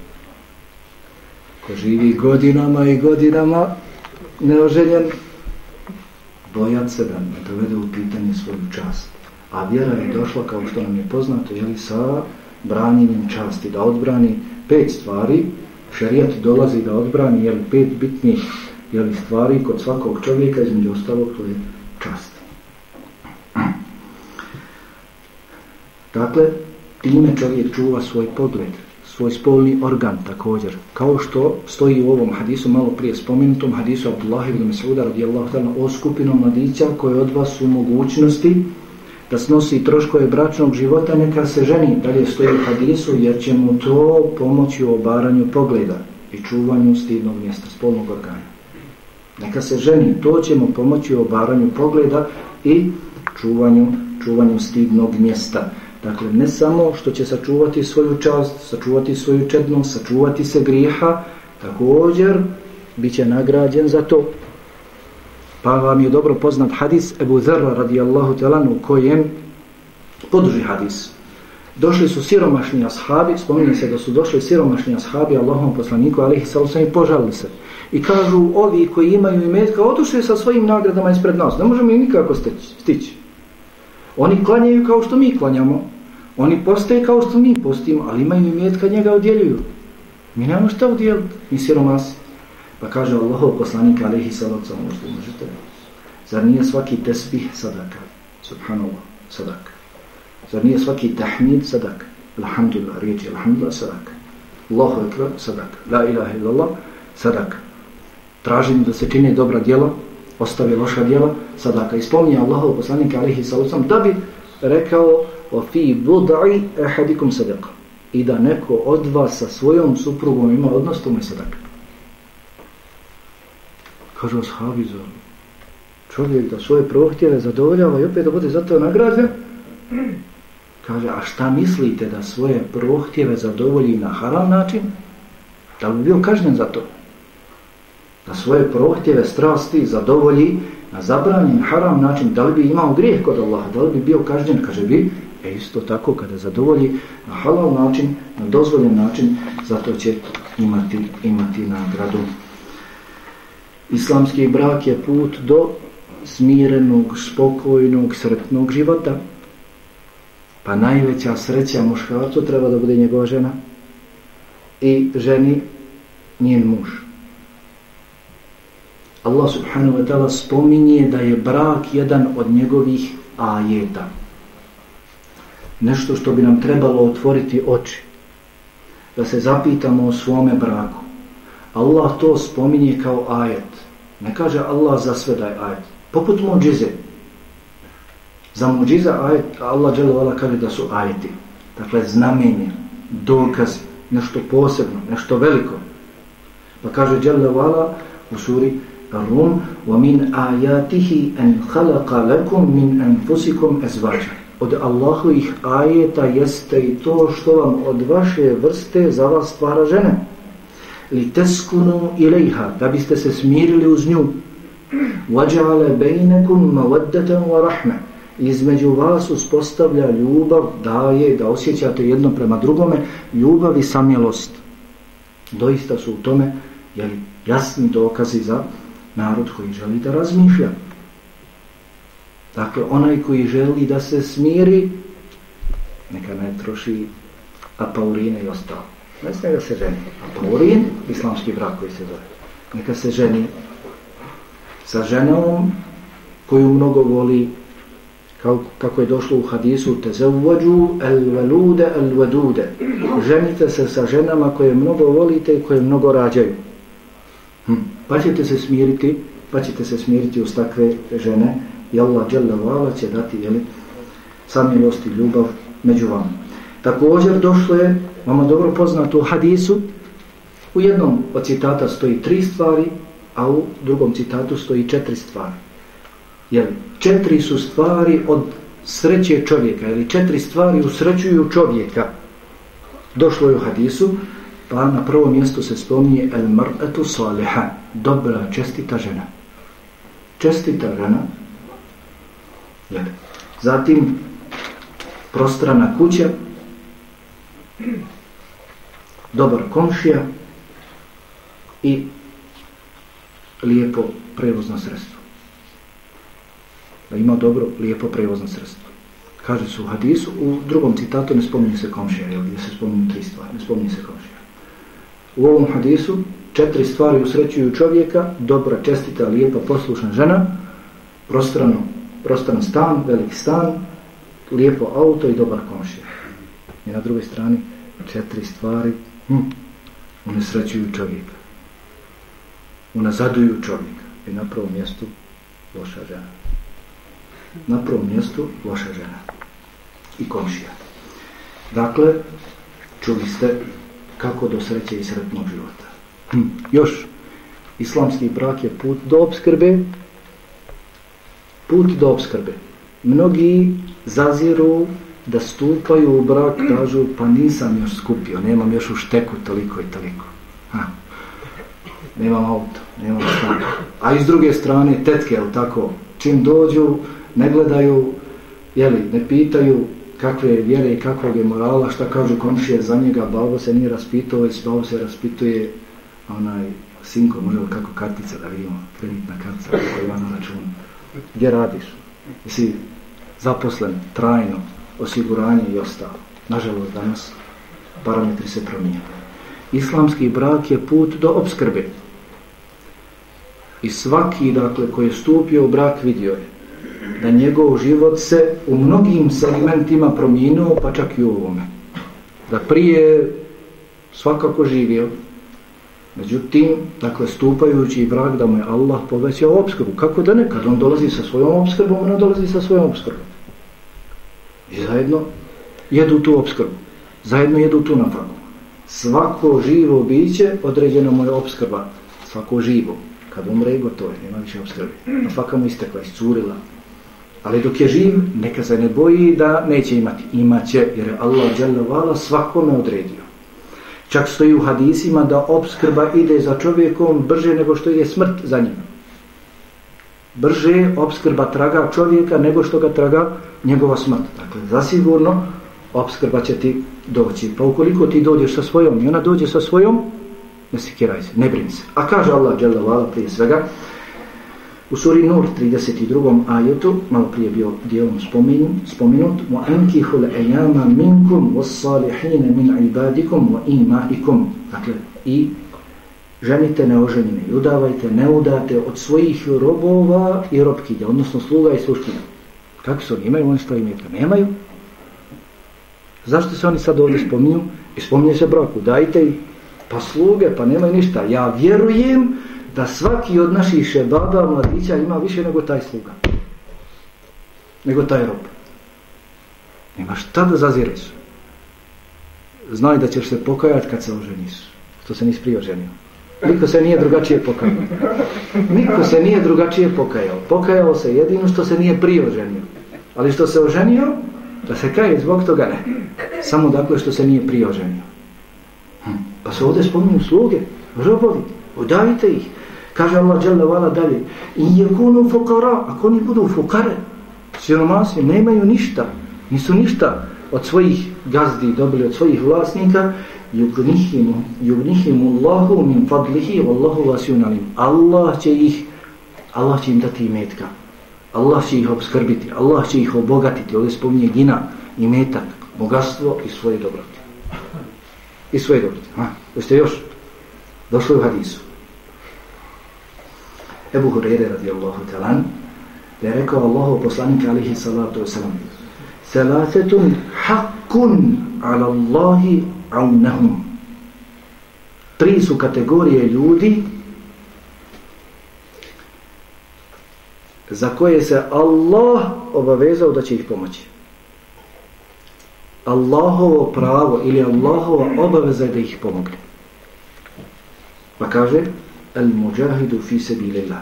ko živi godinama i godinama neoženjen, bojat se da ne dovede u pitanje svoju čast. A vjera je došla, kao što nam je poznato, jeli, sa branjenjem časti, da odbrani pet stvari, šarijat dolazi da odbrani jel, pet bitnih jel, stvari kod svakog čovjeka, između ostalog, to je čast. Dakle, time čovjek čuva svoj pogled, svoj spolni organ također. Kao što stoji u ovom hadisu, malo prije spomenutom, hadisu Abdullah ibn Mas'uda radijallahu ta'ala o skupinom mladića koje od vas su mogućnosti da snosi troškove bračnog života, neka se ženi, dalje stoji u hadisu, jer će mu to pomoći u obaranju pogleda i čuvanju stidnog mjesta, spolnog organa. Neka se ženi, to će mu pomoći u obaranju pogleda i čuvanju, čuvanju stidnog mjesta. Dakle, ne samo što će sačuvati svoju čast, sačuvati svoju čednost, sačuvati se griha, također bit će nagrađen za to. Pa vam je dobro poznat hadis Ebu Zerra radijallahu talanu u kojem podruži hadis. Došli su siromašni ashabi, spominje se da su došli siromašni ashabi Allahom poslaniku, ali ih sam i požalili se. I kažu, ovi koji imaju imetka, odušli sa svojim nagradama ispred nas, ne možemo im nikako stići. Oni klanjaju kao što mi klanjamo. Oni postaje kao što mi postimo, ali imaju imetka, njega odjeljuju. Mi nemamo šta udjeliti, mi siromasi. Pa kaže Allahov poslanik alaihi salatu što možete Zar nije svaki tesbih sadaka? Subhanallah, sadaka. Zar nije svaki tahmid sadaka? Alhamdulillah, riječi alhamdulillah, sadaka. Allahu ekber, sadaka. La ilaha illallah, sadaka. Tražim da se čini dobra djela, ostavi loša djela, sadaka. I spominje Allahov poslanik alaihi salatu da bi rekao o fi budai ehadikum sadaka. I da neko od vas sa svojom suprugom ima odnos, to mu je sadaka. Kažu ashabi za čovjek da svoje prohtjeve zadovoljava i opet da bude za to nagrađen. Kaže, a šta mislite da svoje prohtjeve zadovolji na haram način? Da bi bio kažnjen za to? Da svoje prohtjeve, strasti zadovolji na zabranjen haram način? Da li bi imao grijeh kod Allaha? Da li bi bio kažnjen? Kaže, bi. E isto tako, kada zadovolji na halal način, na dozvoljen način, zato će imati, imati nagradu. Islamski brak je put do smirenog, spokojnog, sretnog života. Pa najveća sreća muškarcu treba da bude njegova žena i ženi njen muž. Allah subhanahu wa ta'ala spominje da je brak jedan od njegovih ajeta. Nešto što bi nam trebalo otvoriti oči. Da se zapitamo o svome braku. Allah to spominje kao ajet. Ne kaže Allah za sve da je ajet. Poput muđize. Za muđiza ajet, Allah dželovala kaže da su ajeti. Dakle, znamenje, dokaz, nešto posebno, nešto veliko. Pa kaže dželovala u suri Rum, وَمِنْ آيَاتِهِ أَنْ خَلَقَ لَكُمْ مِنْ أَنْفُسِكُمْ أَزْوَاجًا Od Allahovih ajeta jeste i to što vam od vaše vrste za vas stvara žene. li teskunu ilaiha da biste se smirili uz nju. Vajale bejnekum mavaddatan wa rahme između vas uspostavlja ljubav daje da osjećate jedno prema drugome ljubav i samjelost. Doista su u tome jeli, jasni dokazi za narod koji želi da razmišlja. Dakle onaj koji želi da se smiri neka ne troši apaurine i ostalo. Ne smije da se ženi. Apaurin, islamski brak koji se zove. Neka se ženi sa ženom koju mnogo voli kao, kako je došlo u hadisu te zauvađu el velude el vedude ženite se sa ženama koje mnogo volite i koje mnogo rađaju hm. pa ćete se smiriti pa ćete se smiriti uz takve žene i Allah dželle će dati jeli, samilost i ljubav među vama također došlo je vama dobro poznato u hadisu. U jednom od citata stoji tri stvari a u drugom citatu stoji četiri stvari. Jer četiri su stvari od sreće čovjeka ili četiri stvari usrećuju čovjeka. Došlo je u hadisu pa na prvo mjesto se spominje el mar'atu saliha dobra čestita žena. Čestita žena jer zatim prostrana kuća dobar komšija i lijepo prevozno sredstvo da ima dobro, lijepo prevozno sredstvo. Kaže su u hadisu, u drugom citatu ne spominje se komšija, jel, gdje se spominje tri stvari, ne spominje se komšija. U ovom hadisu četiri stvari usrećuju čovjeka, dobra, čestita, lijepa, poslušna žena, prostrano, prostran stan, velik stan, lijepo auto i dobar komšija. I na drugoj strani četiri stvari hm, unesrećuju čovjeka. Unazaduju čovjeka. I na prvom mjestu loša žena na prvom mjestu loša žena i komšija. Dakle, čuli ste kako do sreće i sretnog života. Hm. Još, islamski brak je put do obskrbe, put do obskrbe. Mnogi zaziru da stupaju u brak, kažu, pa nisam još skupio, nemam još u šteku toliko i toliko. Ha. Nemam auto, nemam stan. A iz druge strane, tetke, jel tako, čim dođu, ne gledaju, jeli, ne pitaju kakve je vjere i kakvog je morala, šta kažu komšije za njega, babo se nije raspitao, već babo se raspituje onaj sinko, može li kako kartica da vidimo, kreditna kartica koja ima na računu. Gdje radiš? Jesi zaposlen, trajno, osiguranje i ostalo. Nažalost, danas parametri se promijenili. Islamski brak je put do obskrbe. I svaki, dakle, koji je stupio u brak, vidio je da njegov život se u mnogim segmentima promijenuo, pa čak i u ovome. Da prije svakako živio, međutim, dakle, stupajući brak da mu je Allah povećao obskrbu. Kako da nekad? On dolazi sa svojom obskrbom, on dolazi sa svojom obskrbom. I zajedno jedu tu obskrbu. Zajedno jedu tu nafaku. Svako živo biće određeno mu je obskrba. Svako živo. Kad umre, gotovo je, nema više obskrbe. Nafaka mu istekla, iscurila, Ali dok je živ, neka se ne boji da neće imati. Imaće, jer je Allah dželjavala svakome odredio. Čak stoji u hadisima da obskrba ide za čovjekom brže nego što je smrt za njim brže obskrba traga čovjeka nego što ga traga njegova smrt. Dakle, zasigurno obskrba će ti doći. Pa ukoliko ti dođeš sa svojom i ona dođe sa svojom, ne sikiraj se, ne brin se. A kaže Allah, dželle vala prije svega, u suri Nur 32. ajetu, malo prije bio dijelom spominut, ejama minkum الْأَيَامَ مِنْكُمْ min ibadikum wa imaikum. Dakle, i ženite neoženjene i udavajte, ne udate od svojih robova i robkinja, odnosno sluga i sluškinja. Kako su oni? Imaju oni što imaju? Nemaju. Zašto se oni sad ovdje spominju? I spominje se braku. Dajte ih. pa sluge, pa nemaju ništa. Ja vjerujem da svaki od naših šebaba mladića ima više nego taj sluga. Nego taj rob. Nema šta da zazireš. Znaj da ćeš se pokajati kad se oženiš. Što se nisi prije oženio. Niko se nije drugačije pokajao. Niko se nije drugačije pokajao. Pokajao se jedino što se nije prije oženio. Ali što se oženio, da se kaje zbog toga ne. Samo dakle što se nije prije oženio. Hm. Pa se ovdje spominju sluge, robovi, odavite ih. Kaže Allah dželle vala dalje: "In yakunu fuqara", ako oni budu fukare, siromasi, nemaju ništa, nisu ništa od svojih gazdi dobili od svojih vlasnika, yugnihimu yugnihimu Allahu min fadlihi wallahu wasi'un alim. Allah će ih Allah će im dati imetka. Allah će ih obskrbiti, Allah će ih obogatiti. Ovdje spominje gina imetak, bogatstvo i svoje dobrote. I svoje dobrote. Ha? Jeste još? Došlo u hadisu. Ebu Hureyre radijallahu talan da je rekao Allahu poslanik alihi salatu wasalam Salatetun hakkun ala Allahi aunahum Tri su kategorije ljudi za koje se Allah obavezao da će ih pomoći. Allahovo pravo ili Allahova obaveza je da ih pomogne. Pa kaže al-mujahidu fi sabilillah.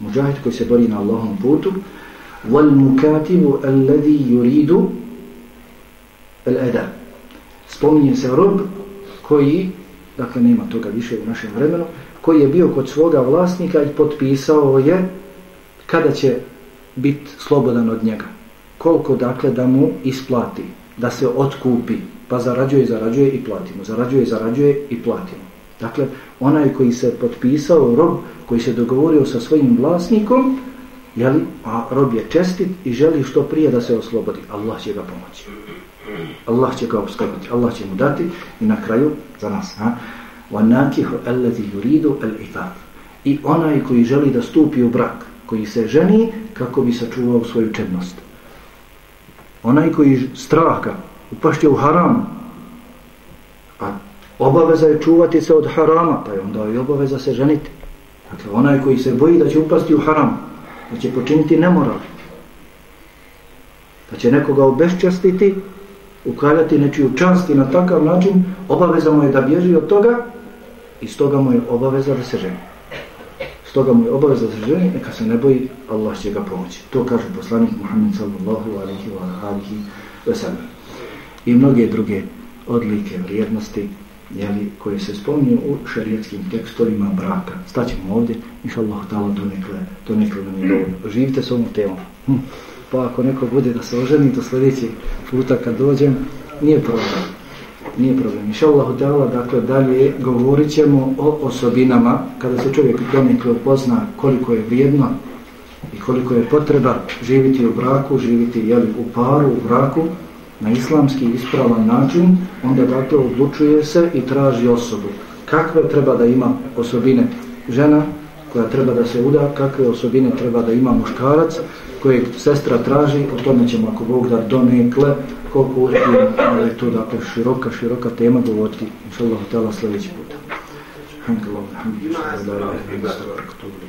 Mujahid koji se bori na Allahom putu wal mukatibu alladhi yuridu al-ada. Spominje se rob koji dakle nema toga više u našem vremenu koji je bio kod svoga vlasnika i potpisao je kada će biti slobodan od njega. Koliko dakle da mu isplati, da se otkupi, pa zarađuje, zarađuje i platimo. Zarađuje, zarađuje i platimo. Dakle, onaj koji se potpisao, rob koji se dogovorio sa svojim vlasnikom, jeli, a rob je čestit i želi što prije da se oslobodi. Allah će ga pomoći. Allah će ga obskrbiti. Allah će mu dati i na kraju za nas. Ha? وَنَاكِهُ أَلَّذِي يُرِيدُ الْإِفَافِ I onaj koji želi da stupi u brak, koji se ženi kako bi sačuvao svoju čednost. Onaj koji straha upašće u haram, a obaveza je čuvati se od harama, pa je onda i obaveza se ženiti. Dakle, onaj koji se boji da će upasti u haram, da će počiniti nemoral, da će nekoga obeščastiti, ukaljati nečiju čast i na takav način, obaveza mu je da bježi od toga i stoga mu je obaveza da se ženi stoga mu je obaveza za ženi, neka se ne boji, Allah će ga pomoći. To kaže poslanik Muhammed sallallahu alihi wa alihi wa sallam. I mnoge druge odlike, vrijednosti, jeli, koje se spominju u šarijetskim tekstorima braka. Staćemo ovdje, inša Allah, do nekle, do nekle nam je dovoljno. Živite s ovom temom. Hm. Pa ako neko bude da se oženi, do sljedećeg puta kad dođem, nije problem nije problem. Inša Allah, dakle, dalje govorit ćemo o osobinama, kada se čovjek donekle upozna koliko je vrijedno i koliko je potreba živiti u braku, živiti jeli, u paru, u braku, na islamski ispravan način, onda dakle odlučuje se i traži osobu. Kakve treba da ima osobine žena koja treba da se uda, kakve osobine treba da ima muškarac, kojeg sestra traži, o tome ćemo ako Bog da donekle koliko uspijem, ali je to dakle široka, široka tema govoriti, inša Allah, sljedeći put. Alhamdulillah, alhamdulillah, alhamdulillah, alhamdulillah, alhamdulillah,